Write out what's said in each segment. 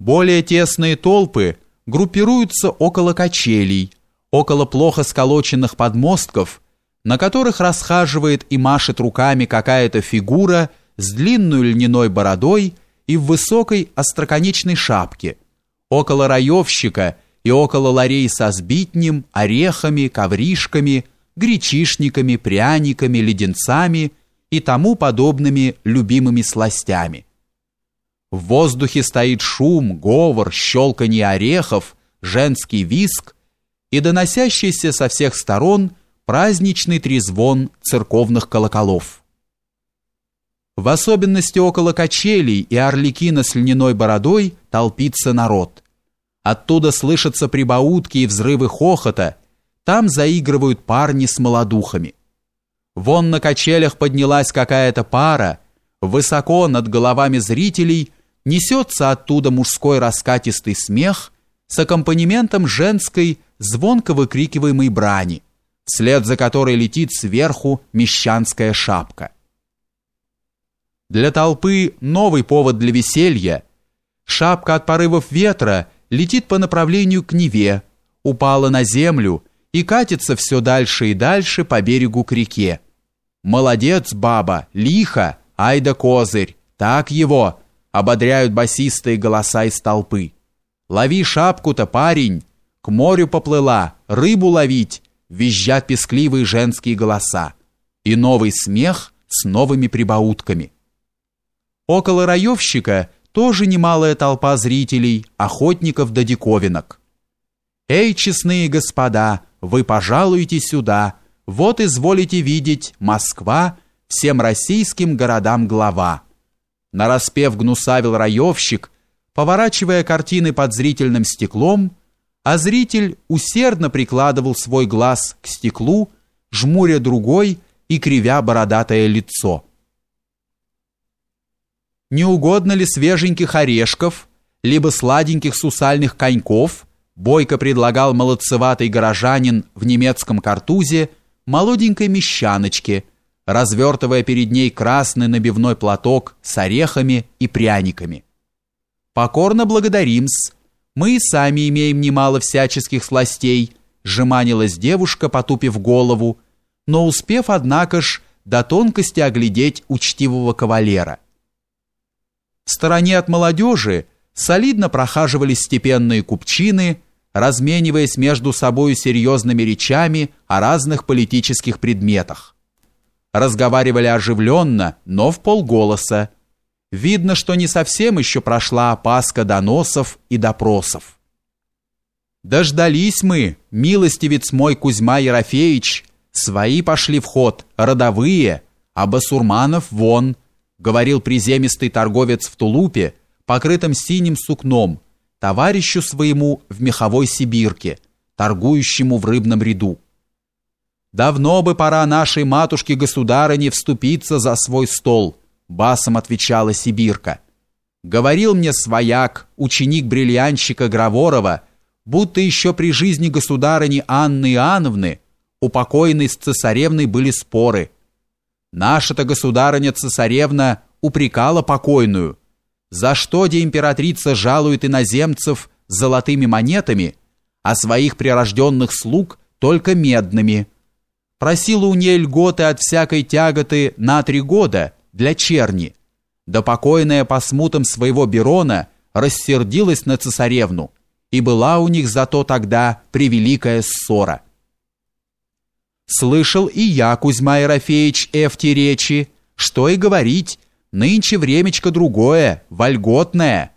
Более тесные толпы группируются около качелей, около плохо сколоченных подмостков, на которых расхаживает и машет руками какая-то фигура с длинной льняной бородой и в высокой остроконечной шапке, около раевщика и около ларей со сбитнем, орехами, ковришками, гречишниками, пряниками, леденцами и тому подобными любимыми сластями. В воздухе стоит шум, говор, щелканье орехов, женский виск и доносящийся со всех сторон праздничный трезвон церковных колоколов. В особенности около качелей и орликина с льняной бородой толпится народ. Оттуда слышатся прибаутки и взрывы хохота, там заигрывают парни с молодухами. Вон на качелях поднялась какая-то пара, высоко над головами зрителей – несется оттуда мужской раскатистый смех с аккомпанементом женской звонко выкрикиваемой брани, вслед за которой летит сверху мещанская шапка. Для толпы новый повод для веселья. Шапка от порывов ветра летит по направлению к Неве, упала на землю и катится все дальше и дальше по берегу к реке. Молодец, баба, лихо, ай да козырь, так его, ободряют басистые голоса из толпы. «Лови шапку-то, парень! К морю поплыла, рыбу ловить!» визжат пескливые женские голоса. И новый смех с новыми прибаутками. Около раевщика тоже немалая толпа зрителей, охотников до диковинок. «Эй, честные господа, вы пожалуйте сюда, вот изволите видеть Москва, всем российским городам глава» нараспев гнусавил раевщик, поворачивая картины под зрительным стеклом, а зритель усердно прикладывал свой глаз к стеклу, жмуря другой и кривя бородатое лицо. Не угодно ли свеженьких орешков, либо сладеньких сусальных коньков, бойко предлагал молодцеватый горожанин в немецком картузе молоденькой мещаночке – развертывая перед ней красный набивной платок с орехами и пряниками. «Покорно благодарим-с. Мы и сами имеем немало всяческих сластей», жеманилась девушка, потупив голову, но успев, однако ж, до тонкости оглядеть учтивого кавалера. В стороне от молодежи солидно прохаживались степенные купчины, размениваясь между собою серьезными речами о разных политических предметах разговаривали оживленно, но в полголоса. Видно, что не совсем еще прошла опаска доносов и допросов. Дождались мы, милостивец мой Кузьма Ерофеевич, свои пошли в ход, родовые, а басурманов вон, говорил приземистый торговец в тулупе, покрытым синим сукном, товарищу своему в меховой сибирке, торгующему в рыбном ряду. Давно бы пора нашей матушке-государыне вступиться за свой стол, басом отвечала Сибирка. Говорил мне свояк, ученик бриллианщика Граворова, будто еще при жизни государыни Анны Иоанновны у покойной с цесаревной были споры. Наша-то государыня-цесаревна упрекала покойную, за что де императрица жалует иноземцев золотыми монетами, а своих прирожденных слуг только медными – просила у ней льготы от всякой тяготы на три года для черни. Да покойная по смутам своего Берона рассердилась на цесаревну, и была у них зато тогда превеликая ссора. Слышал и я, Кузьма Ерофеевич, эфти речи, что и говорить, нынче времечко другое, вольготное.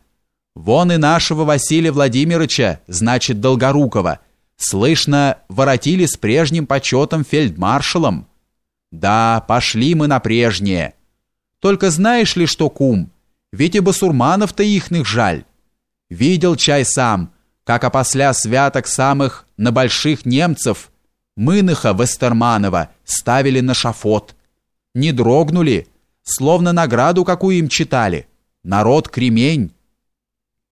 Вон и нашего Василия Владимировича, значит, Долгорукова, Слышно, воротили с прежним почетом фельдмаршалом. Да, пошли мы на прежнее. Только знаешь ли что, кум, ведь и басурманов-то ихных жаль. Видел чай сам, как опосля святок самых на больших немцев Мыныха Вестерманова ставили на шафот. Не дрогнули, словно награду какую им читали. Народ кремень,